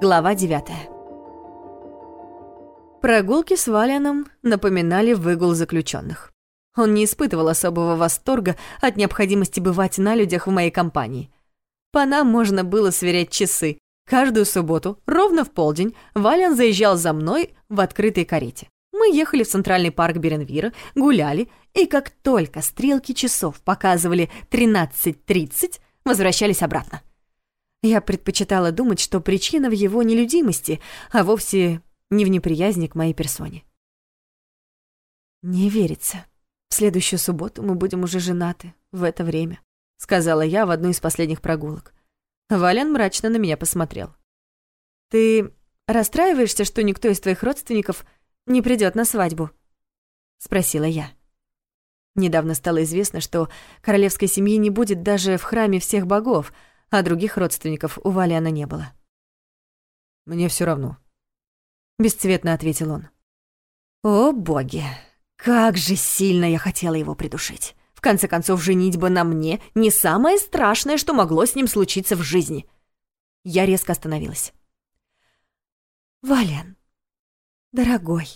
Глава 9 Прогулки с Валианом напоминали выгул заключенных. Он не испытывал особого восторга от необходимости бывать на людях в моей компании. По нам можно было сверять часы. Каждую субботу, ровно в полдень, Валиан заезжал за мной в открытой карете. Мы ехали в Центральный парк Беренвира, гуляли, и как только стрелки часов показывали 13.30, возвращались обратно. Я предпочитала думать, что причина в его нелюдимости, а вовсе не в неприязни к моей персоне. «Не верится. В следующую субботу мы будем уже женаты в это время», сказала я в одну из последних прогулок. Вален мрачно на меня посмотрел. «Ты расстраиваешься, что никто из твоих родственников не придет на свадьбу?» спросила я. Недавно стало известно, что королевской семьи не будет даже в храме всех богов, а других родственников у Валиана не было. «Мне все равно», — бесцветно ответил он. «О, боги, как же сильно я хотела его придушить. В конце концов, женитьба на мне — не самое страшное, что могло с ним случиться в жизни». Я резко остановилась. «Валиан, дорогой».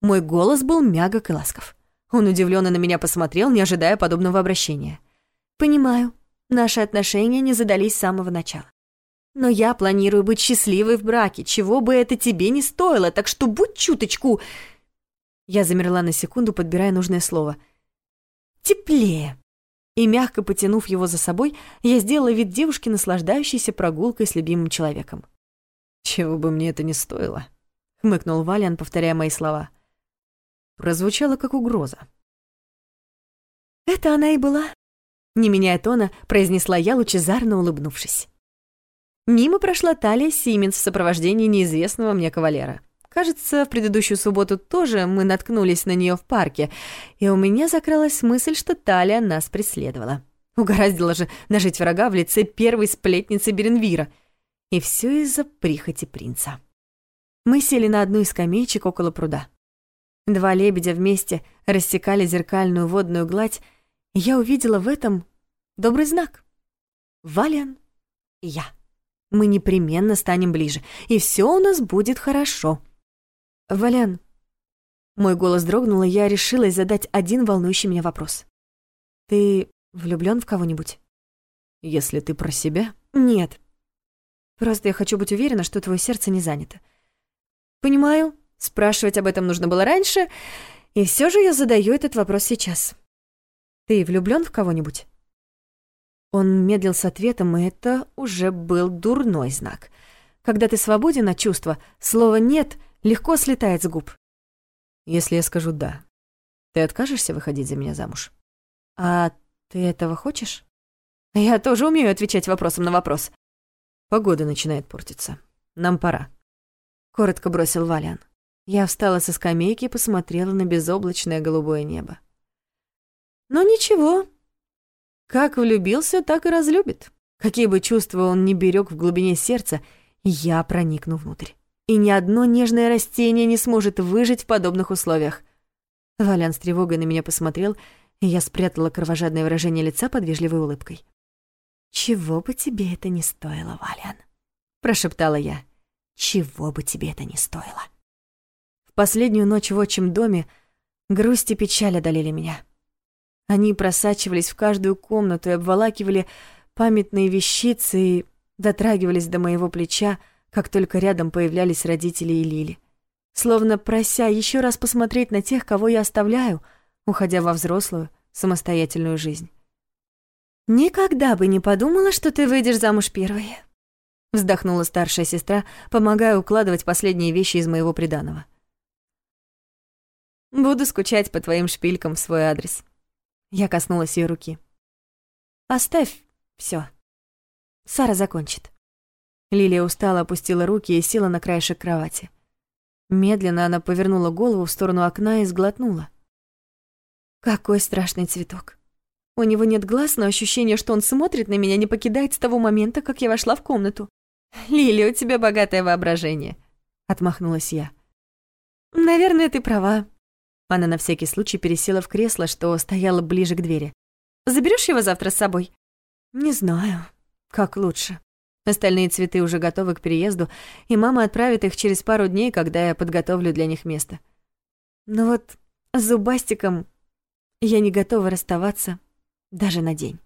Мой голос был мягок и ласков. Он удивленно на меня посмотрел, не ожидая подобного обращения. «Понимаю, наши отношения не задались с самого начала. Но я планирую быть счастливой в браке, чего бы это тебе не стоило, так что будь чуточку...» Я замерла на секунду, подбирая нужное слово. «Теплее». И мягко потянув его за собой, я сделала вид девушки, наслаждающейся прогулкой с любимым человеком. «Чего бы мне это не стоило», — хмыкнул Валиан, повторяя мои слова прозвучало как угроза. «Это она и была», — не меняя тона, произнесла я, лучезарно улыбнувшись. Мимо прошла Талия Сименс в сопровождении неизвестного мне кавалера. Кажется, в предыдущую субботу тоже мы наткнулись на нее в парке, и у меня закралась мысль, что Талия нас преследовала. Угораздило же нажить врага в лице первой сплетницы Беренвира. И все из-за прихоти принца. Мы сели на одну из скамеечек около пруда. Два лебедя вместе рассекали зеркальную водную гладь, я увидела в этом добрый знак. Валиан и я. Мы непременно станем ближе, и все у нас будет хорошо. Валиан. Мой голос дрогнул, и я решилась задать один волнующий меня вопрос. Ты влюблён в кого-нибудь? Если ты про себя? Нет. Просто я хочу быть уверена, что твое сердце не занято. Понимаю, Спрашивать об этом нужно было раньше, и все же я задаю этот вопрос сейчас. Ты влюблен в кого-нибудь? Он медлил с ответом, и это уже был дурной знак. Когда ты свободен от чувства, слово «нет» легко слетает с губ. Если я скажу «да», ты откажешься выходить за меня замуж? А ты этого хочешь? Я тоже умею отвечать вопросом на вопрос. Погода начинает портиться. Нам пора. Коротко бросил Валиан. Я встала со скамейки и посмотрела на безоблачное голубое небо. Но ничего. Как влюбился, так и разлюбит. Какие бы чувства он ни берег в глубине сердца, я проникну внутрь. И ни одно нежное растение не сможет выжить в подобных условиях. Валян с тревогой на меня посмотрел, и я спрятала кровожадное выражение лица под вежливой улыбкой. «Чего бы тебе это не стоило, Валян?» — прошептала я. «Чего бы тебе это не стоило?» последнюю ночь в отчим доме грусть и печаль одолели меня. Они просачивались в каждую комнату и обволакивали памятные вещицы и дотрагивались до моего плеча, как только рядом появлялись родители и Лили. Словно прося еще раз посмотреть на тех, кого я оставляю, уходя во взрослую, самостоятельную жизнь. «Никогда бы не подумала, что ты выйдешь замуж первой», вздохнула старшая сестра, помогая укладывать последние вещи из моего приданого. Буду скучать по твоим шпилькам в свой адрес. Я коснулась ее руки. Оставь все. Сара закончит. Лилия устало опустила руки и села на краешек кровати. Медленно она повернула голову в сторону окна и сглотнула. Какой страшный цветок. У него нет глаз, но ощущение, что он смотрит на меня, не покидает с того момента, как я вошла в комнату. «Лилия, у тебя богатое воображение», — отмахнулась я. «Наверное, ты права. Она на всякий случай пересела в кресло, что стояло ближе к двери. Заберешь его завтра с собой?» «Не знаю. Как лучше?» Остальные цветы уже готовы к переезду, и мама отправит их через пару дней, когда я подготовлю для них место. Но вот с зубастиком я не готова расставаться даже на день.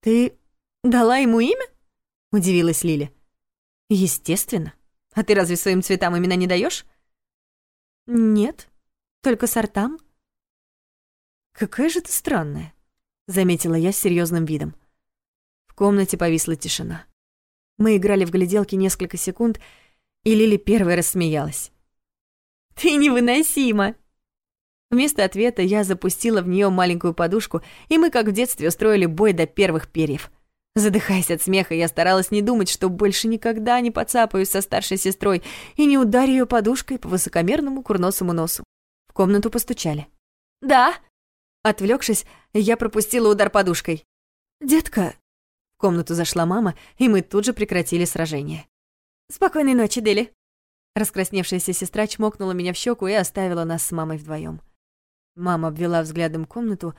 «Ты дала ему имя?» — удивилась Лиля. «Естественно. А ты разве своим цветам имена не даешь? «Нет, только сортам». «Какая же ты странная», — заметила я с серьезным видом. В комнате повисла тишина. Мы играли в гляделки несколько секунд, и Лили первая рассмеялась. «Ты невыносима!» Вместо ответа я запустила в нее маленькую подушку, и мы, как в детстве, устроили бой до первых перьев. Задыхаясь от смеха, я старалась не думать, что больше никогда не подцапаюсь со старшей сестрой и не ударю ее подушкой по высокомерному курносому носу. Комнату постучали. «Да!» Отвлекшись, я пропустила удар подушкой. «Детка!» В комнату зашла мама, и мы тут же прекратили сражение. «Спокойной ночи, Дели!» Раскрасневшаяся сестра чмокнула меня в щеку и оставила нас с мамой вдвоем. Мама обвела взглядом комнату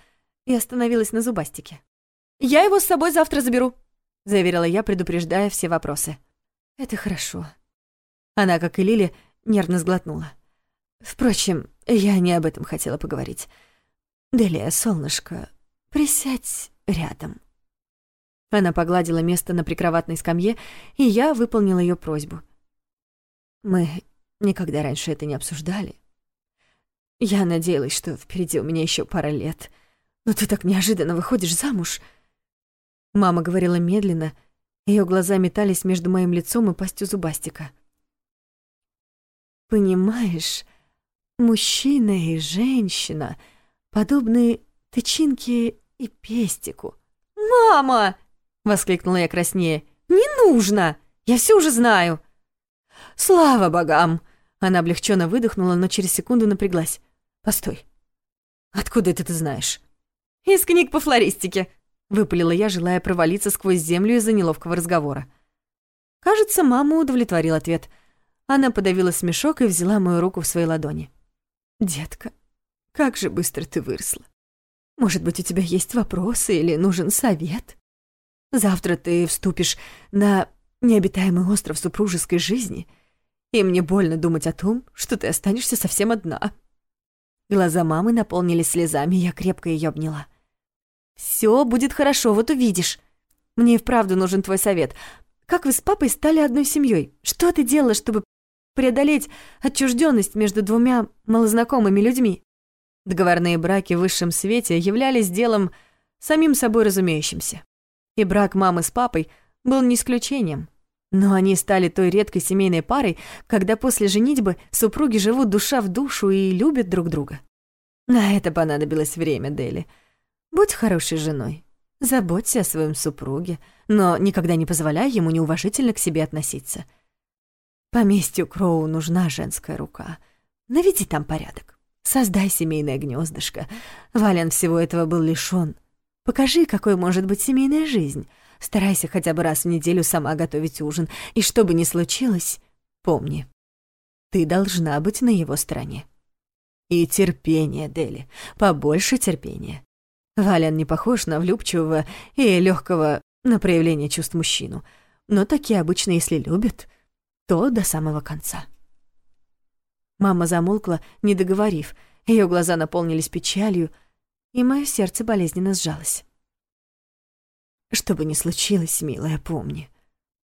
и остановилась на зубастике. «Я его с собой завтра заберу», — заверила я, предупреждая все вопросы. «Это хорошо». Она, как и Лили, нервно сглотнула. «Впрочем, я не об этом хотела поговорить. Делия, солнышко, присядь рядом». Она погладила место на прикроватной скамье, и я выполнила ее просьбу. Мы никогда раньше это не обсуждали. Я надеялась, что впереди у меня еще пара лет. Но ты так неожиданно выходишь замуж. Мама говорила медленно, ее глаза метались между моим лицом и пастью зубастика. Понимаешь, мужчина и женщина подобны тычинке и пестику. «Мама!» — воскликнула я краснее. «Не нужно! Я все уже знаю!» «Слава богам!» Она облегченно выдохнула, но через секунду напряглась. Постой. Откуда это ты знаешь? Из книг по флористике, выпалила я, желая провалиться сквозь землю из-за неловкого разговора. Кажется, мама удовлетворил ответ. Она подавила смешок и взяла мою руку в свои ладони. «Детка, как же быстро ты выросла. Может быть, у тебя есть вопросы или нужен совет? Завтра ты вступишь на необитаемый остров супружеской жизни, и мне больно думать о том, что ты останешься совсем одна». Глаза мамы наполнились слезами, я крепко ее обняла. Все будет хорошо, вот увидишь. Мне и вправду нужен твой совет. Как вы с папой стали одной семьей? Что ты делала, чтобы преодолеть отчужденность между двумя малознакомыми людьми? Договорные браки в высшем свете являлись делом самим собой разумеющимся. И брак мамы с папой был не исключением. Но они стали той редкой семейной парой, когда после женитьбы супруги живут душа в душу и любят друг друга. На это понадобилось время, Дели. Будь хорошей женой, заботься о своем супруге, но никогда не позволяй ему неуважительно к себе относиться. Поместью Кроу нужна женская рука. Наведи там порядок. Создай семейное гнездышко. Вален всего этого был лишён. Покажи, какой может быть семейная жизнь — Старайся хотя бы раз в неделю сама готовить ужин. И что бы ни случилось, помни, ты должна быть на его стороне. И терпение, Дели, побольше терпения. Валян не похож на влюбчивого и легкого на проявление чувств мужчину, но такие обычно, если любят, то до самого конца. Мама замолкла, не договорив, ее глаза наполнились печалью, и мое сердце болезненно сжалось. Что бы ни случилось, милая, помни,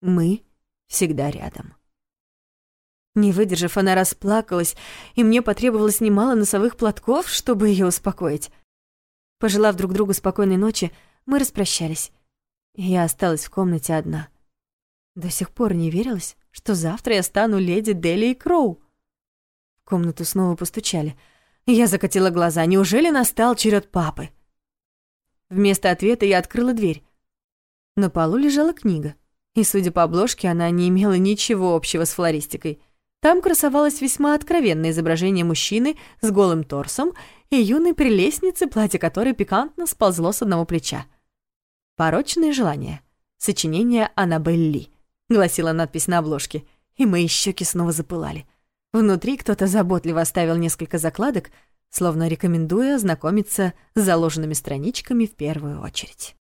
мы всегда рядом. Не выдержав, она расплакалась, и мне потребовалось немало носовых платков, чтобы ее успокоить. Пожелав друг другу спокойной ночи, мы распрощались. Я осталась в комнате одна. До сих пор не верилось, что завтра я стану леди Дели Кроу. В комнату снова постучали. Я закатила глаза. Неужели настал черед папы? Вместо ответа я открыла дверь. На полу лежала книга, и, судя по обложке, она не имела ничего общего с флористикой. Там красовалось весьма откровенное изображение мужчины с голым торсом и юной прелестницы, платье которой пикантно сползло с одного плеча. «Порочное желание. Сочинение Аннабель гласила надпись на обложке, и мои щеки снова запылали. Внутри кто-то заботливо оставил несколько закладок, словно рекомендуя ознакомиться с заложенными страничками в первую очередь.